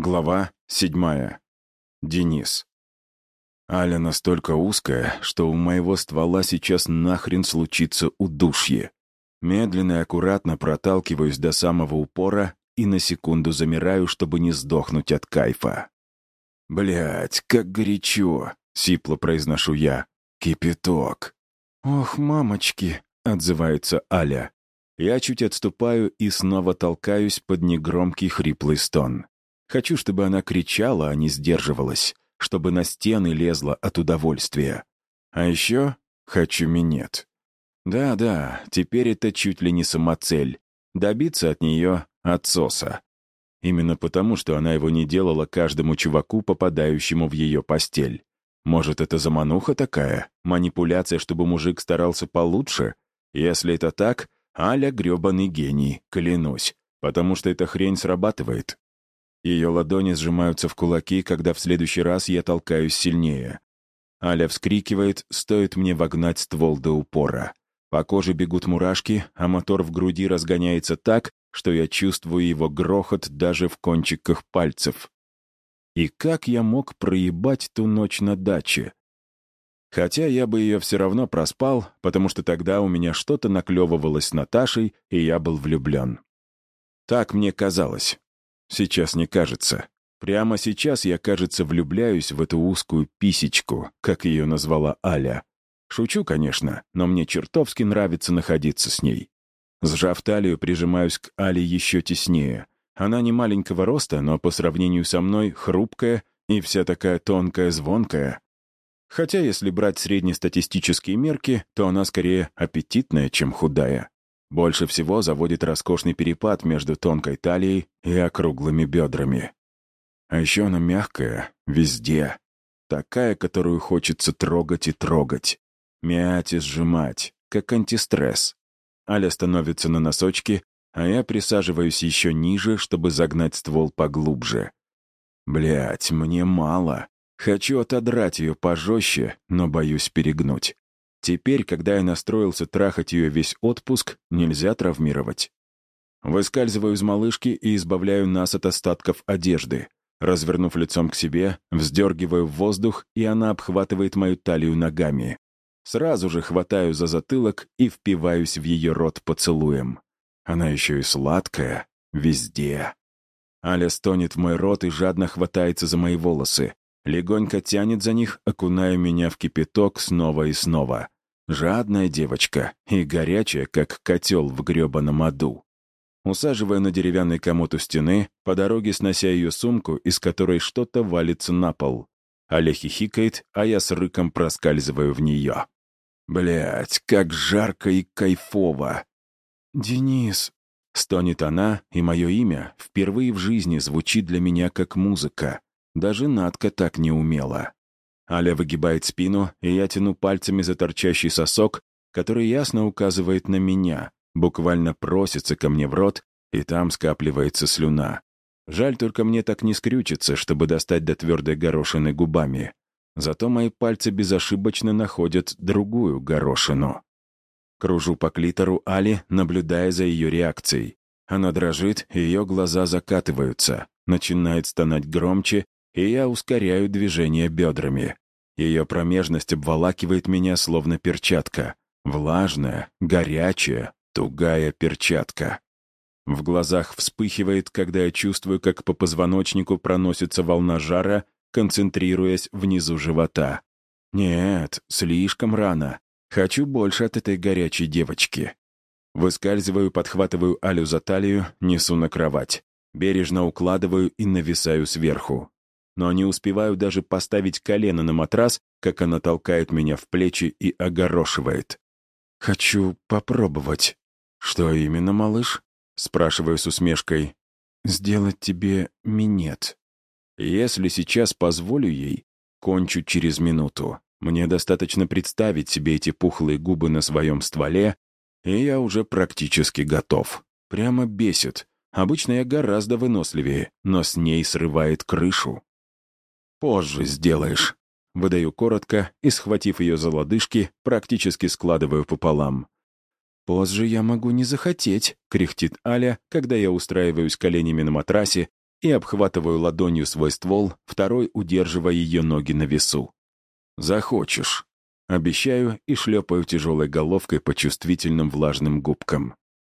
Глава седьмая. Денис. Аля настолько узкая, что у моего ствола сейчас нахрен случится удушье. Медленно и аккуратно проталкиваюсь до самого упора и на секунду замираю, чтобы не сдохнуть от кайфа. Блять, как горячо!» — сипло произношу я. «Кипяток!» «Ох, мамочки!» — отзывается Аля. Я чуть отступаю и снова толкаюсь под негромкий хриплый стон. Хочу, чтобы она кричала, а не сдерживалась, чтобы на стены лезла от удовольствия. А еще хочу минет. Да-да, теперь это чуть ли не самоцель. Добиться от нее отсоса. Именно потому, что она его не делала каждому чуваку, попадающему в ее постель. Может, это замануха такая? Манипуляция, чтобы мужик старался получше? Если это так, Аля — грёбаный гений, клянусь. Потому что эта хрень срабатывает. Ее ладони сжимаются в кулаки, когда в следующий раз я толкаюсь сильнее. Аля вскрикивает, стоит мне вогнать ствол до упора. По коже бегут мурашки, а мотор в груди разгоняется так, что я чувствую его грохот даже в кончиках пальцев. И как я мог проебать ту ночь на даче? Хотя я бы ее все равно проспал, потому что тогда у меня что-то наклевывалось с Наташей, и я был влюблен. Так мне казалось. Сейчас не кажется. Прямо сейчас я, кажется, влюбляюсь в эту узкую писечку, как ее назвала Аля. Шучу, конечно, но мне чертовски нравится находиться с ней. Сжав талию, прижимаюсь к Але еще теснее. Она не маленького роста, но по сравнению со мной хрупкая и вся такая тонкая, звонкая. Хотя, если брать среднестатистические мерки, то она скорее аппетитная, чем худая. Больше всего заводит роскошный перепад между тонкой талией и округлыми бедрами. А еще она мягкая, везде. Такая, которую хочется трогать и трогать. Мять и сжимать, как антистресс. Аля становится на носочки, а я присаживаюсь еще ниже, чтобы загнать ствол поглубже. Блять, мне мало. Хочу отодрать ее пожестче, но боюсь перегнуть. Теперь, когда я настроился трахать ее весь отпуск, нельзя травмировать. Выскальзываю из малышки и избавляю нас от остатков одежды. Развернув лицом к себе, вздергиваю в воздух, и она обхватывает мою талию ногами. Сразу же хватаю за затылок и впиваюсь в ее рот поцелуем. Она еще и сладкая, везде. Аля стонет в мой рот и жадно хватается за мои волосы легонько тянет за них, окуная меня в кипяток снова и снова. Жадная девочка и горячая, как котел в гребаном аду. Усаживая на деревянный комод у стены, по дороге снося ее сумку, из которой что-то валится на пол. Аля хихикает, а я с рыком проскальзываю в нее. Блять, как жарко и кайфово. «Денис», — стонет она, и мое имя впервые в жизни звучит для меня как музыка. Даже Надка так не умела. Аля выгибает спину, и я тяну пальцами за торчащий сосок, который ясно указывает на меня, буквально просится ко мне в рот, и там скапливается слюна. Жаль только мне так не скрючиться, чтобы достать до твердой горошины губами. Зато мои пальцы безошибочно находят другую горошину. Кружу по клитору Али, наблюдая за ее реакцией. Она дрожит, ее глаза закатываются, начинает стонать громче, и я ускоряю движение бедрами. Ее промежность обволакивает меня, словно перчатка. Влажная, горячая, тугая перчатка. В глазах вспыхивает, когда я чувствую, как по позвоночнику проносится волна жара, концентрируясь внизу живота. Нет, слишком рано. Хочу больше от этой горячей девочки. Выскальзываю, подхватываю Алю за талию, несу на кровать. Бережно укладываю и нависаю сверху но не успеваю даже поставить колено на матрас, как она толкает меня в плечи и огорошивает. «Хочу попробовать». «Что именно, малыш?» — спрашиваю с усмешкой. «Сделать тебе минет». Если сейчас позволю ей, кончу через минуту. Мне достаточно представить себе эти пухлые губы на своем стволе, и я уже практически готов. Прямо бесит. Обычно я гораздо выносливее, но с ней срывает крышу. «Позже сделаешь». Выдаю коротко и, схватив ее за лодыжки, практически складываю пополам. «Позже я могу не захотеть», — кряхтит Аля, когда я устраиваюсь коленями на матрасе и обхватываю ладонью свой ствол, второй удерживая ее ноги на весу. «Захочешь». Обещаю и шлепаю тяжелой головкой по чувствительным влажным губкам.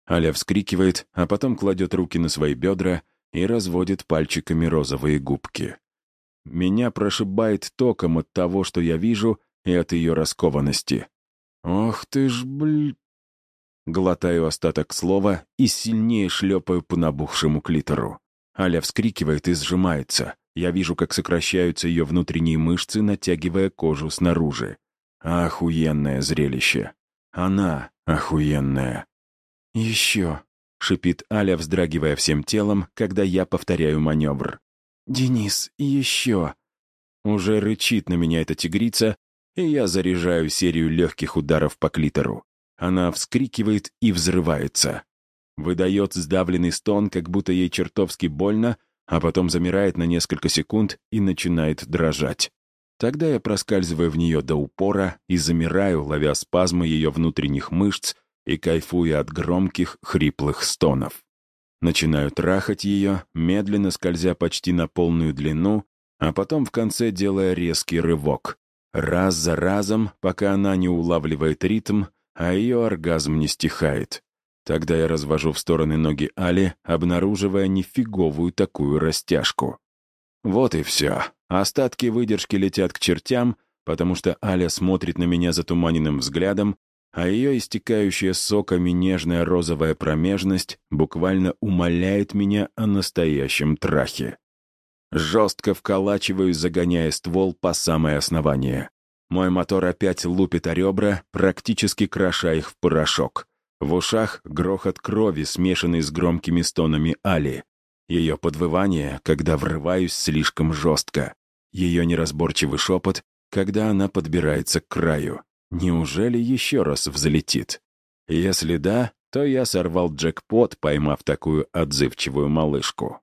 Аля вскрикивает, а потом кладет руки на свои бедра и разводит пальчиками розовые губки. Меня прошибает током от того, что я вижу, и от ее раскованности. «Ох ты ж, бль...» Глотаю остаток слова и сильнее шлепаю по набухшему клитору. Аля вскрикивает и сжимается. Я вижу, как сокращаются ее внутренние мышцы, натягивая кожу снаружи. Охуенное зрелище. Она охуенная. «Еще», — шипит Аля, вздрагивая всем телом, когда я повторяю маневр. «Денис, еще!» Уже рычит на меня эта тигрица, и я заряжаю серию легких ударов по клитору. Она вскрикивает и взрывается. Выдает сдавленный стон, как будто ей чертовски больно, а потом замирает на несколько секунд и начинает дрожать. Тогда я проскальзываю в нее до упора и замираю, ловя спазмы ее внутренних мышц и кайфуя от громких, хриплых стонов. Начинаю трахать ее, медленно скользя почти на полную длину, а потом в конце делая резкий рывок. Раз за разом, пока она не улавливает ритм, а ее оргазм не стихает. Тогда я развожу в стороны ноги Али, обнаруживая нифиговую такую растяжку. Вот и все. Остатки выдержки летят к чертям, потому что Аля смотрит на меня затуманенным взглядом, а ее истекающая соками нежная розовая промежность буквально умоляет меня о настоящем трахе. Жестко вколачиваю, загоняя ствол по самое основание. Мой мотор опять лупит о ребра, практически кроша их в порошок. В ушах грохот крови, смешанный с громкими стонами Али. Ее подвывание, когда врываюсь слишком жестко. Ее неразборчивый шепот, когда она подбирается к краю. Неужели еще раз взлетит? Если да, то я сорвал джекпот, поймав такую отзывчивую малышку.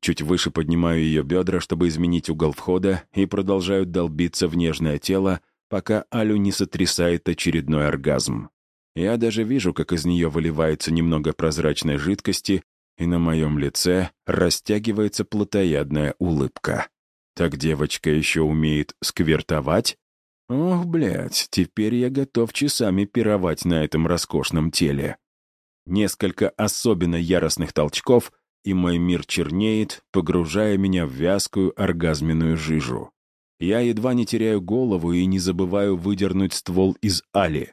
Чуть выше поднимаю ее бедра, чтобы изменить угол входа, и продолжаю долбиться в нежное тело, пока Алю не сотрясает очередной оргазм. Я даже вижу, как из нее выливается немного прозрачной жидкости, и на моем лице растягивается плотоядная улыбка. Так девочка еще умеет сквертовать? Ох, блядь, теперь я готов часами пировать на этом роскошном теле. Несколько особенно яростных толчков — и мой мир чернеет, погружая меня в вязкую оргазменную жижу. Я едва не теряю голову и не забываю выдернуть ствол из Али.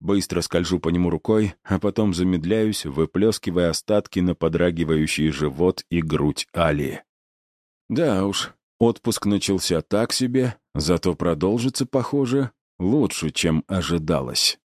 Быстро скольжу по нему рукой, а потом замедляюсь, выплескивая остатки на подрагивающий живот и грудь Али. Да уж, отпуск начался так себе, зато продолжится, похоже, лучше, чем ожидалось.